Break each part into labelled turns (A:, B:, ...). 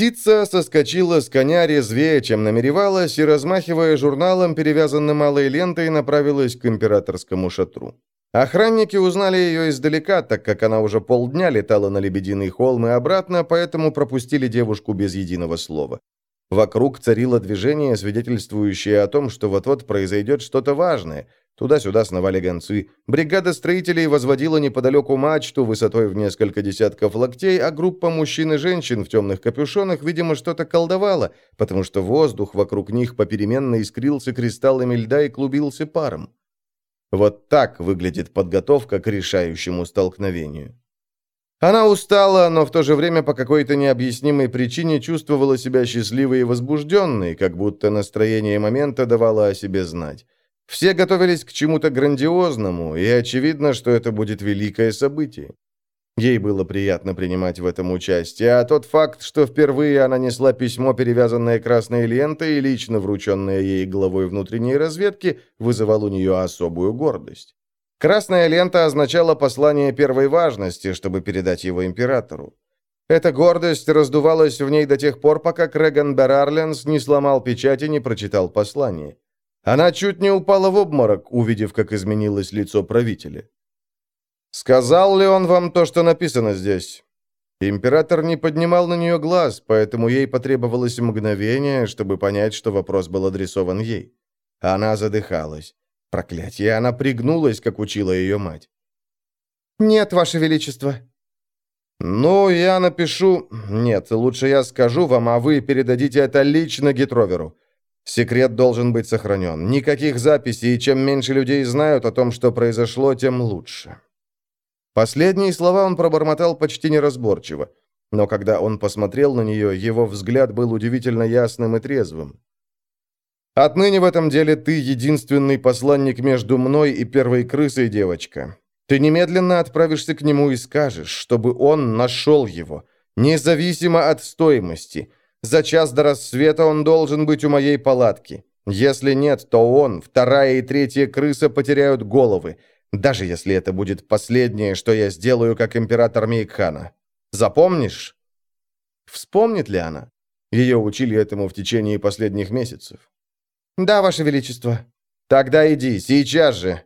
A: Птица соскочила с коня резвее, чем намеревалась, и, размахивая журналом, перевязанным малой лентой, направилась к императорскому шатру. Охранники узнали ее издалека, так как она уже полдня летала на Лебединый холм и обратно, поэтому пропустили девушку без единого слова. Вокруг царило движение, свидетельствующее о том, что вот-вот произойдет что-то важное. Туда-сюда сновали гонцы. Бригада строителей возводила неподалеку мачту высотой в несколько десятков локтей, а группа мужчин и женщин в темных капюшонах, видимо, что-то колдовала, потому что воздух вокруг них попеременно искрился кристаллами льда и клубился паром. Вот так выглядит подготовка к решающему столкновению. Она устала, но в то же время по какой-то необъяснимой причине чувствовала себя счастливой и возбужденной, как будто настроение момента давало о себе знать. Все готовились к чему-то грандиозному, и очевидно, что это будет великое событие. Ей было приятно принимать в этом участие, а тот факт, что впервые она несла письмо, перевязанное красной лентой и лично врученное ей главой внутренней разведки, вызывал у нее особую гордость. Красная лента означала послание первой важности, чтобы передать его императору. Эта гордость раздувалась в ней до тех пор, пока Крэган Берарленс не сломал печать и не прочитал послание. Она чуть не упала в обморок, увидев, как изменилось лицо правителя. «Сказал ли он вам то, что написано здесь?» Император не поднимал на нее глаз, поэтому ей потребовалось мгновение, чтобы понять, что вопрос был адресован ей. Она задыхалась. Проклятие, она пригнулась, как учила ее мать.
B: «Нет, Ваше Величество».
A: «Ну, я напишу... Нет, лучше я скажу вам, а вы передадите это лично Гетроверу. Секрет должен быть сохранен. Никаких записей, и чем меньше людей знают о том, что произошло, тем лучше». Последние слова он пробормотал почти неразборчиво, но когда он посмотрел на нее, его взгляд был удивительно ясным и трезвым. «Отныне в этом деле ты единственный посланник между мной и первой крысой, девочка. Ты немедленно отправишься к нему и скажешь, чтобы он нашел его, независимо от стоимости. За час до рассвета он должен быть у моей палатки. Если нет, то он, вторая и третья крыса потеряют головы. Даже если это будет последнее, что я сделаю как император Мейкхана. Запомнишь?» Вспомнит ли она? Ее учили этому в течение последних месяцев.
B: «Да, Ваше Величество».
A: «Тогда иди, сейчас же».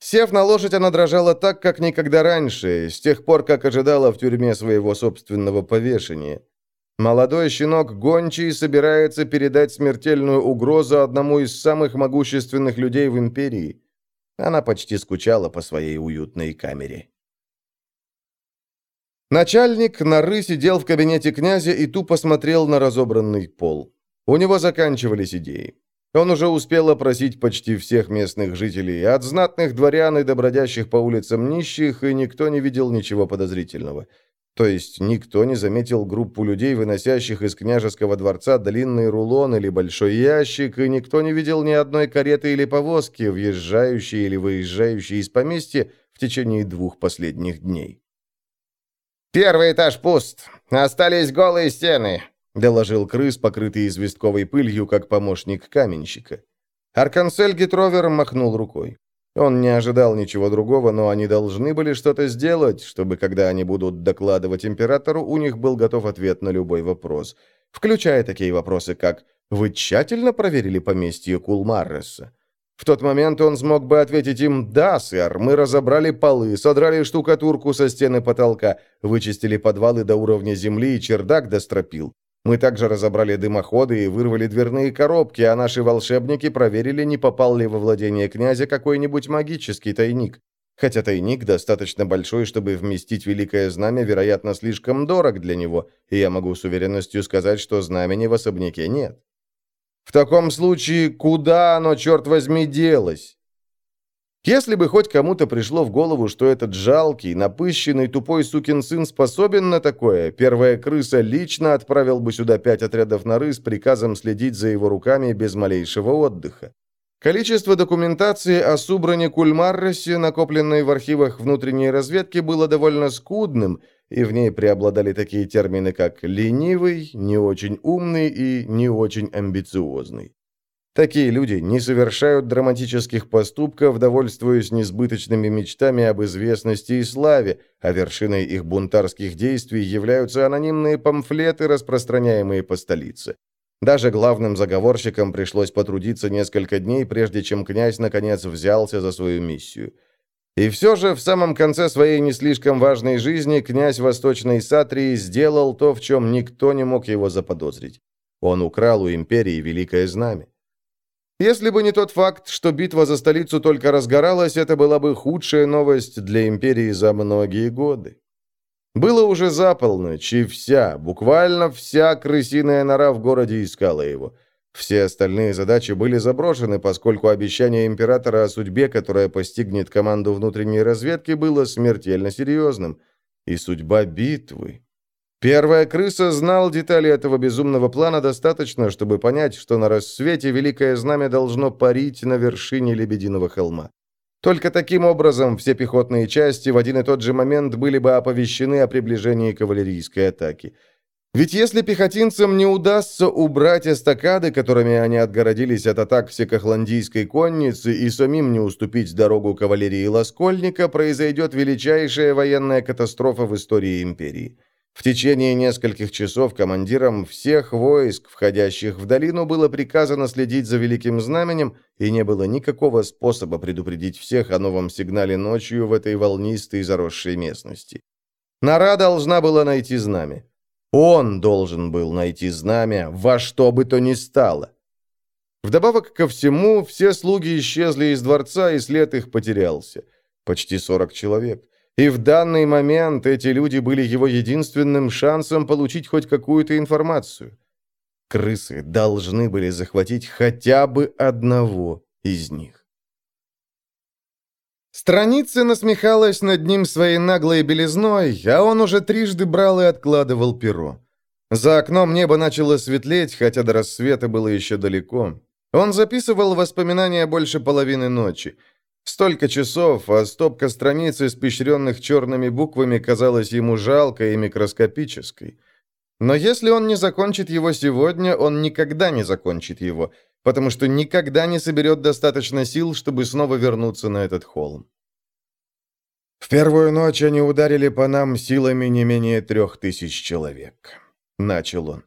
A: Сев на лошадь, она дрожала так, как никогда раньше, с тех пор, как ожидала в тюрьме своего собственного повешения. Молодой щенок Гончий собирается передать смертельную угрозу одному из самых могущественных людей в Империи. Она почти скучала по своей уютной камере. Начальник норы сидел в кабинете князя и тупо смотрел на разобранный пол. У него заканчивались идеи. Он уже успел опросить почти всех местных жителей, от знатных дворян и добродящих по улицам нищих, и никто не видел ничего подозрительного. То есть никто не заметил группу людей, выносящих из княжеского дворца длинный рулон или большой ящик, и никто не видел ни одной кареты или повозки, въезжающей или выезжающей из поместья в течение двух последних дней.
C: «Первый этаж пуст. Остались голые стены», — доложил крыс, покрытый известковой пылью, как помощник каменщика.
A: Аркансель Гетровер махнул рукой. Он не ожидал ничего другого, но они должны были что-то сделать, чтобы, когда они будут докладывать императору, у них был готов ответ на любой вопрос, включая такие вопросы, как «Вы тщательно проверили поместье Кулмарреса?» В тот момент он смог бы ответить им «Да, сэр, мы разобрали полы, содрали штукатурку со стены потолка, вычистили подвалы до уровня земли и чердак достропил. Мы также разобрали дымоходы и вырвали дверные коробки, а наши волшебники проверили, не попал ли во владение князя какой-нибудь магический тайник. Хотя тайник достаточно большой, чтобы вместить великое знамя, вероятно, слишком дорог для него, и я могу с уверенностью сказать, что знамени в особняке нет. В таком случае, куда оно, черт возьми, делось? Если бы хоть кому-то пришло в голову, что этот жалкий, напыщенный, тупой сукин сын способен на такое, первая крыса лично отправил бы сюда пять отрядов норы с приказом следить за его руками без малейшего отдыха. Количество документации о Субране Кульмарросе, накопленной в архивах внутренней разведки, было довольно скудным, и в ней преобладали такие термины, как «ленивый», «не очень умный» и «не очень амбициозный». Такие люди не совершают драматических поступков, довольствуясь несбыточными мечтами об известности и славе, а вершиной их бунтарских действий являются анонимные памфлеты, распространяемые по столице. Даже главным заговорщикам пришлось потрудиться несколько дней, прежде чем князь наконец взялся за свою миссию. И все же в самом конце своей не слишком важной жизни князь Восточной Сатрии сделал то, в чем никто не мог его заподозрить. Он украл у империи Великое Знамя. Если бы не тот факт, что битва за столицу только разгоралась, это была бы худшая новость для империи за многие годы. Было уже за полночь, и вся, буквально вся крысиная нора в городе искала его. Все остальные задачи были заброшены, поскольку обещание императора о судьбе, которая постигнет команду внутренней разведки, было смертельно серьезным. И судьба битвы... Первая крыса знал детали этого безумного плана достаточно, чтобы понять, что на рассвете Великое Знамя должно парить на вершине Лебединого холма. Только таким образом все пехотные части в один и тот же момент были бы оповещены о приближении кавалерийской атаки. Ведь если пехотинцам не удастся убрать эстакады, которыми они отгородились от атак всекохландийской конницы, и самим не уступить дорогу кавалерии Лоскольника, произойдет величайшая военная катастрофа в истории империи. В течение нескольких часов командирам всех войск, входящих в долину, было приказано следить за Великим Знаменем, и не было никакого способа предупредить всех о новом сигнале ночью в этой волнистой заросшей местности. Нора должна была найти знамя. Он должен был найти знамя во что бы то ни стало. Вдобавок ко всему, все слуги исчезли из дворца, и след их потерялся. Почти сорок человек. И в данный момент эти люди были его единственным шансом получить хоть какую-то информацию. Крысы должны были захватить хотя бы одного из них. Страница насмехалась над ним своей наглой белизной, а он уже трижды брал и откладывал перо. За окном небо начало светлеть, хотя до рассвета было еще далеко. Он записывал воспоминания больше половины ночи. Столько часов, а стопка страниц, испещренных черными буквами, казалась ему жалкой и микроскопической. Но если он не закончит его сегодня, он никогда не закончит его, потому что никогда не соберет достаточно сил, чтобы снова вернуться на этот холм. В первую ночь они ударили по нам силами не менее трех тысяч человек. Начал он.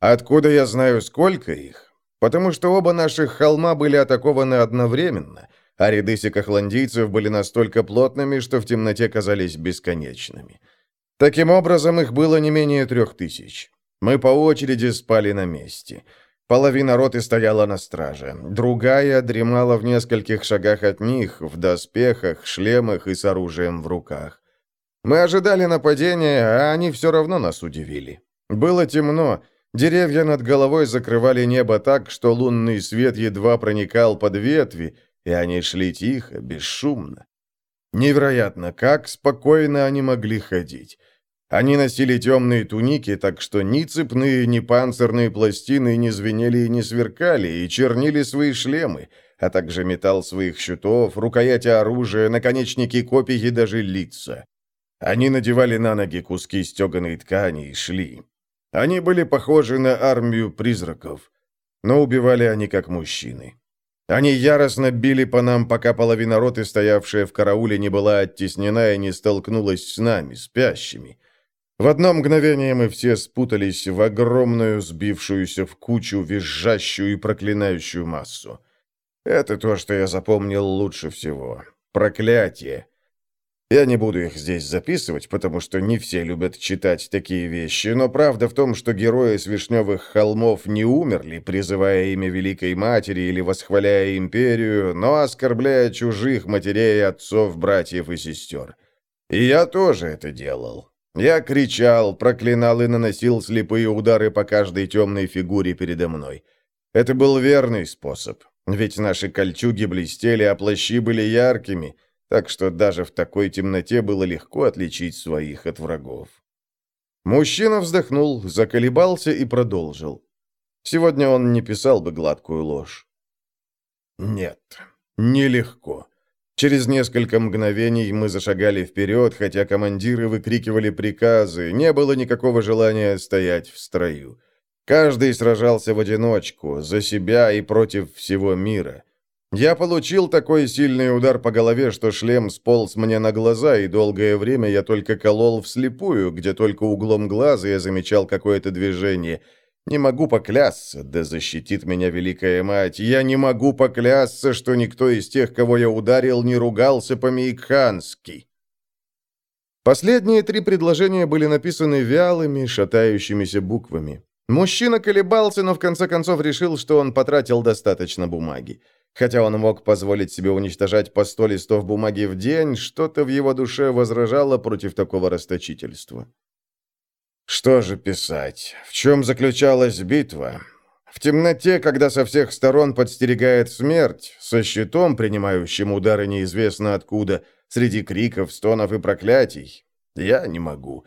A: Откуда я знаю, сколько их? Потому что оба наших холма были атакованы одновременно, а ряды секохландийцев были настолько плотными, что в темноте казались бесконечными. Таким образом, их было не менее трех тысяч. Мы по очереди спали на месте. Половина роты стояла на страже, другая дремала в нескольких шагах от них, в доспехах, шлемах и с оружием в руках. Мы ожидали нападения, а они все равно нас удивили. Было темно, деревья над головой закрывали небо так, что лунный свет едва проникал под ветви, и они шли тихо, бесшумно. Невероятно, как спокойно они могли ходить. Они носили темные туники, так что ни цепные, ни панцирные пластины не звенели и не сверкали, и чернили свои шлемы, а также металл своих щитов, рукояти оружия, наконечники копий и даже лица. Они надевали на ноги куски стеганой ткани и шли. Они были похожи на армию призраков, но убивали они как мужчины. Они яростно били по нам, пока половина роты, стоявшая в карауле, не была оттеснена и не столкнулась с нами, спящими. В одно мгновение мы все спутались в огромную, сбившуюся в кучу, визжащую и проклинающую массу. Это то, что я запомнил лучше всего. Проклятие. Я не буду их здесь записывать, потому что не все любят читать такие вещи, но правда в том, что герои с Вишневых холмов не умерли, призывая имя Великой Матери или восхваляя империю, но оскорбляя чужих матерей, отцов, братьев и сестер. И я тоже это делал. Я кричал, проклинал и наносил слепые удары по каждой темной фигуре передо мной. Это был верный способ, ведь наши кольчуги блестели, а плащи были яркими — так что даже в такой темноте было легко отличить своих от врагов. Мужчина вздохнул, заколебался и продолжил. Сегодня он не писал бы гладкую ложь. Нет, нелегко. Через несколько мгновений мы зашагали вперед, хотя командиры выкрикивали приказы, не было никакого желания стоять в строю. Каждый сражался в одиночку, за себя и против всего мира. Я получил такой сильный удар по голове, что шлем сполз мне на глаза, и долгое время я только колол вслепую, где только углом глаза я замечал какое-то движение. Не могу поклясться, да защитит меня Великая Мать, я не могу поклясться, что никто из тех, кого я ударил, не ругался по-мейкхански. Последние три предложения были написаны вялыми, шатающимися буквами. Мужчина колебался, но в конце концов решил, что он потратил достаточно бумаги. Хотя он мог позволить себе уничтожать по сто листов бумаги в день, что-то в его душе возражало против такого расточительства. Что же писать? В чем заключалась битва? В темноте, когда со всех сторон подстерегает смерть, со щитом, принимающим удары неизвестно откуда, среди криков, стонов и проклятий. Я не могу.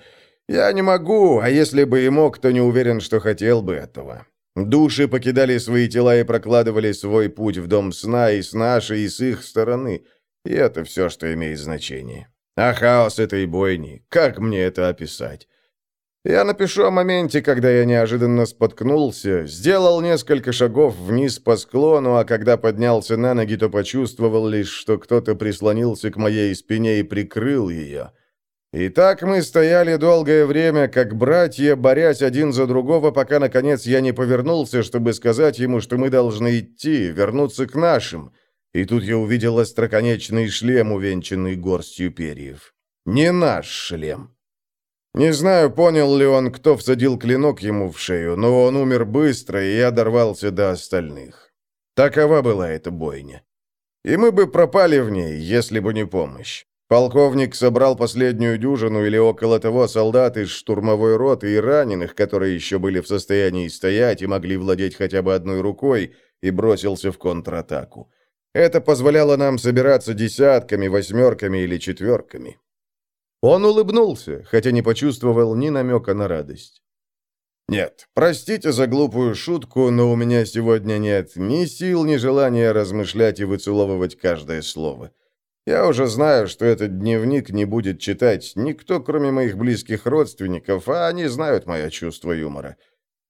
A: Я не могу, а если бы и мог, то не уверен, что хотел бы этого. Души покидали свои тела и прокладывали свой путь в дом сна и с нашей, и с их стороны. И это все, что имеет значение. А хаос этой бойни, как мне это описать? Я напишу о моменте, когда я неожиданно споткнулся, сделал несколько шагов вниз по склону, а когда поднялся на ноги, то почувствовал лишь, что кто-то прислонился к моей спине и прикрыл ее. И так мы стояли долгое время, как братья, борясь один за другого, пока, наконец, я не повернулся, чтобы сказать ему, что мы должны идти, вернуться к нашим. И тут я увидел остроконечный шлем, увенчанный горстью перьев. Не наш шлем. Не знаю, понял ли он, кто всадил клинок ему в шею, но он умер быстро, и я дорвался до остальных. Такова была эта бойня. И мы бы пропали в ней, если бы не помощь. Полковник собрал последнюю дюжину или около того солдат из штурмовой роты и раненых, которые еще были в состоянии стоять и могли владеть хотя бы одной рукой, и бросился в контратаку. Это позволяло нам собираться десятками, восьмерками или четверками. Он улыбнулся, хотя не почувствовал ни намека на радость. «Нет, простите за глупую шутку, но у меня сегодня нет ни сил, ни желания размышлять и выцеловывать каждое слово. Я уже знаю, что этот дневник не будет читать никто, кроме моих близких родственников, а они знают мое чувство юмора.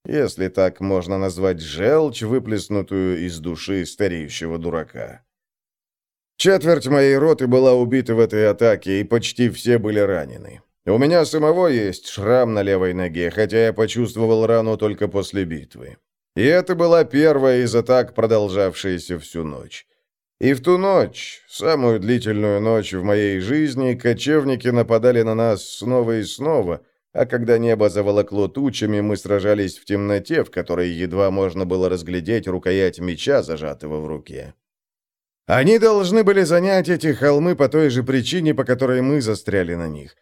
A: Если так можно назвать желчь, выплеснутую из души стареющего дурака. Четверть моей роты была убита в этой атаке, и почти все были ранены. У меня самого есть шрам на левой ноге, хотя я почувствовал рану только после битвы. И это была первая из атак, продолжавшаяся всю ночь. И в ту ночь, самую длительную ночь в моей жизни, кочевники нападали на нас снова и снова, а когда небо заволокло тучами, мы сражались в темноте, в которой едва можно было разглядеть рукоять меча, зажатого в руке. Они должны были занять эти холмы по той же причине, по которой мы застряли на них.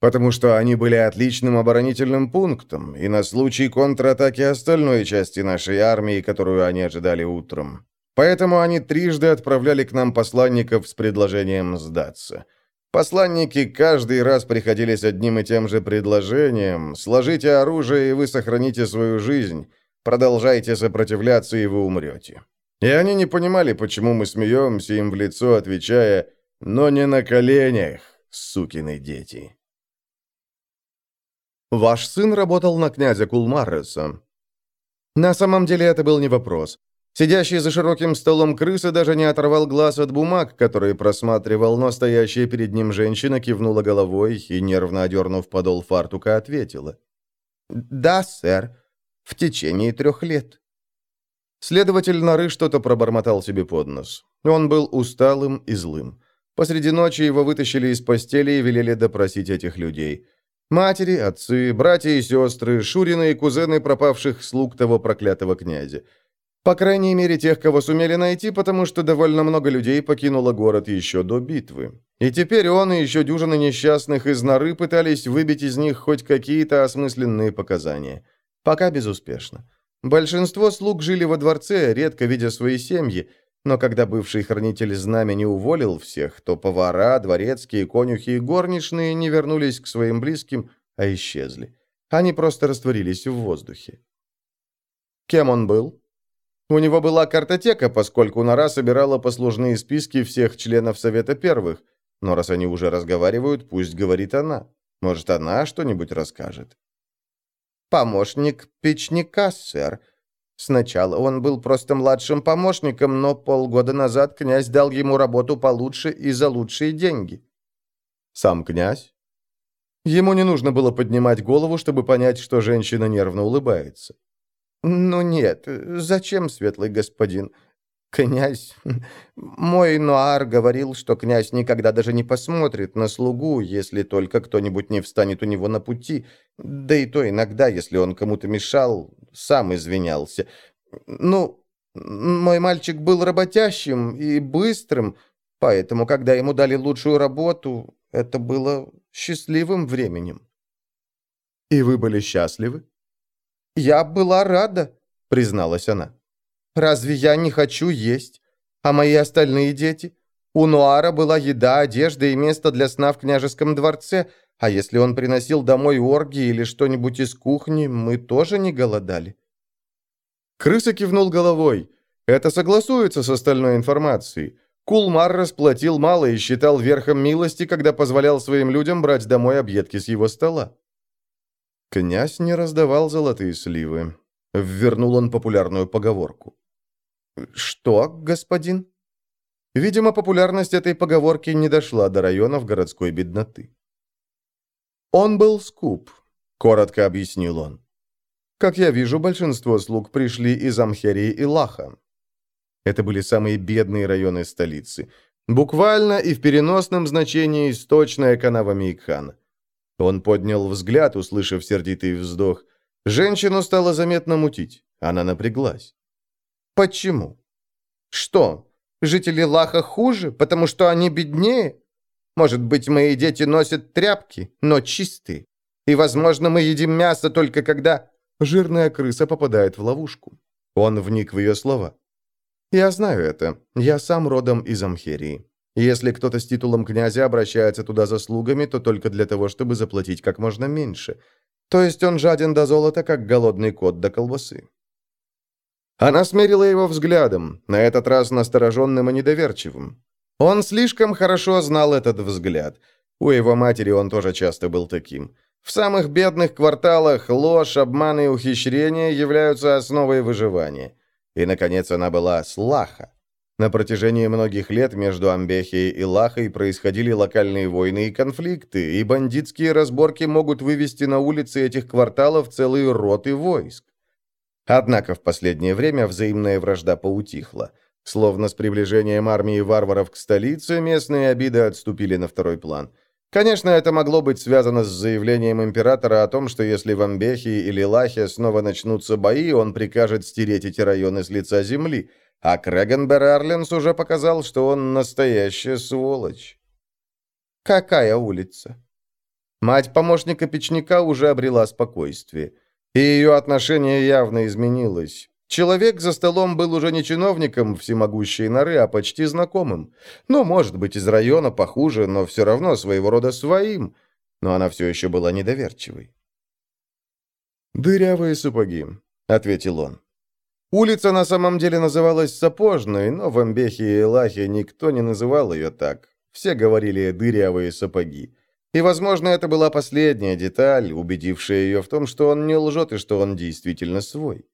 A: Потому что они были отличным оборонительным пунктом, и на случай контратаки остальной части нашей армии, которую они ожидали утром. Поэтому они трижды отправляли к нам посланников с предложением сдаться. Посланники каждый раз приходили с одним и тем же предложением «Сложите оружие, и вы сохраните свою жизнь. Продолжайте сопротивляться, и вы умрете». И они не понимали, почему мы смеемся им в лицо, отвечая «Но не на коленях, сукины дети».
B: Ваш сын работал на князя Кулмареса. На самом деле это был не вопрос. Сидящий за широким столом крыса даже не оторвал глаз от бумаг, которые просматривал, но стоящая перед ним женщина кивнула головой и, нервно одернув подол фартука, ответила. «Да, сэр, в течение трех лет». Следователь норы что-то пробормотал себе под нос. Он был усталым и злым. Посреди ночи его вытащили из постели и велели допросить этих людей. Матери, отцы, братья и сестры, шурины и кузены пропавших слуг того проклятого князя. По крайней мере, тех, кого сумели найти, потому что довольно много людей покинуло город еще до битвы. И теперь он и еще дюжина несчастных из норы пытались выбить из них хоть какие-то осмысленные показания. Пока безуспешно. Большинство слуг жили во дворце, редко видя свои семьи, но когда бывший хранитель знамени уволил всех, то повара, дворецкие, конюхи и горничные не вернулись к своим близким, а исчезли. Они просто растворились в воздухе. Кем он был? У него была картотека, поскольку Нора собирала послужные списки всех членов Совета Первых. Но раз они уже разговаривают, пусть говорит она. Может, она что-нибудь расскажет.
C: помощник печника, сэр. Сначала он был просто младшим помощником, но полгода назад князь дал ему работу получше и за лучшие деньги».
B: «Сам князь?» Ему не нужно было поднимать голову, чтобы понять, что женщина нервно улыбается.
C: «Ну нет, зачем, светлый господин? Князь... Мой Нуар говорил, что князь никогда даже не посмотрит на слугу, если только кто-нибудь не встанет у него на пути. Да и то иногда, если он кому-то мешал, сам извинялся. Ну, мой мальчик был работящим и быстрым, поэтому, когда ему дали лучшую работу, это было счастливым временем.
B: «И вы были счастливы?»
C: «Я была рада», — призналась она. «Разве я не хочу есть? А мои остальные дети? У Нуара была еда, одежда и место для сна в княжеском дворце, а если он приносил домой орги или что-нибудь из кухни, мы тоже не голодали».
B: Крыса кивнул головой. Это согласуется с остальной информацией. Кулмар расплатил мало и считал верхом милости, когда позволял своим людям брать домой объедки с его стола. Князь не раздавал золотые сливы. Ввернул он популярную поговорку.
C: «Что, господин?»
B: Видимо, популярность этой поговорки не дошла до районов городской бедноты. «Он был скуп», — коротко объяснил он. «Как я вижу, большинство слуг пришли из Амхерии и Лаха. Это были самые бедные районы столицы. Буквально и в переносном значении источная канава Мейкхана. Он поднял взгляд, услышав сердитый вздох. Женщину стало заметно мутить. Она напряглась.
C: «Почему? Что, жители Лаха хуже, потому что они беднее? Может быть, мои дети носят тряпки, но чистые. И, возможно, мы едим мясо только когда...»
B: Жирная крыса попадает в ловушку. Он вник в ее слова. Я знаю это. Я сам родом из Амхерии. Если кто-то с титулом князя обращается туда за слугами, то только для того, чтобы заплатить как можно меньше. То есть он жаден до золота, как голодный кот до колбасы. Она смерила его взглядом, на этот раз настороженным и недоверчивым. Он слишком хорошо знал этот взгляд. У его матери он тоже часто был таким. В самых бедных кварталах ложь, обман и ухищрения являются основой выживания. И, наконец, она была с Лаха. На протяжении многих лет между Амбехией и Лахой происходили локальные войны и конфликты, и бандитские разборки могут вывести на улицы этих кварталов целые роты войск. Однако в последнее время взаимная вражда поутихла. Словно с приближением армии варваров к столице, местные обиды отступили на второй план – Конечно, это могло быть связано с заявлением императора о том, что если в Амбехе или Лахе снова начнутся бои, он прикажет стереть эти районы с лица земли, а Крэгенбер Арленс уже показал, что он настоящая сволочь.
C: «Какая улица?»
B: Мать помощника печника уже обрела спокойствие, и ее отношение явно изменилось. Человек за столом был уже не чиновником всемогущей норы, а почти знакомым. Ну, может быть, из района похуже, но все равно своего рода своим. Но она все еще была недоверчивой. «Дырявые сапоги», — ответил он. Улица на самом деле называлась Сапожной, но в Амбехе и Элахе никто не называл ее так. Все говорили «дырявые сапоги». И, возможно, это была последняя деталь, убедившая ее в том, что он не лжет и что он действительно свой.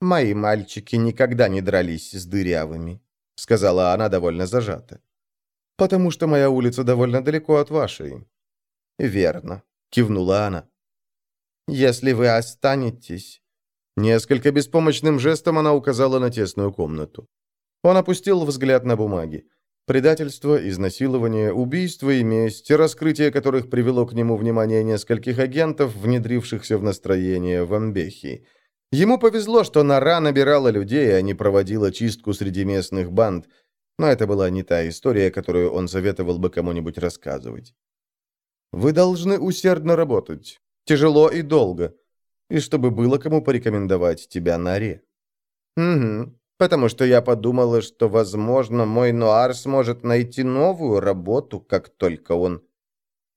C: «Мои мальчики никогда не дрались с дырявыми», — сказала она довольно зажато.
B: «Потому что моя улица довольно далеко от вашей».
C: «Верно», — кивнула она. «Если вы останетесь...»
B: Несколько беспомощным жестом она указала на тесную комнату. Он опустил взгляд на бумаги. Предательство, изнасилование, убийство и месть, раскрытие которых привело к нему внимание нескольких агентов, внедрившихся в настроение в Амбехи. Ему повезло, что Нора набирала людей, а не проводила чистку среди местных банд, но это была не та история, которую он советовал бы кому-нибудь рассказывать. «Вы должны усердно работать. Тяжело и долго. И чтобы было кому порекомендовать тебя Норе».
C: «Угу. Потому что я подумала, что, возможно, мой Нуар сможет найти новую работу, как только он...»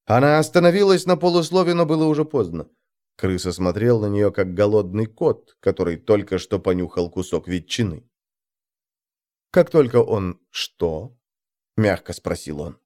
B: Она остановилась на полуслове, но было уже поздно. Крыса смотрел на нее, как голодный кот, который только что понюхал кусок ветчины. «Как только он... что?» — мягко спросил он.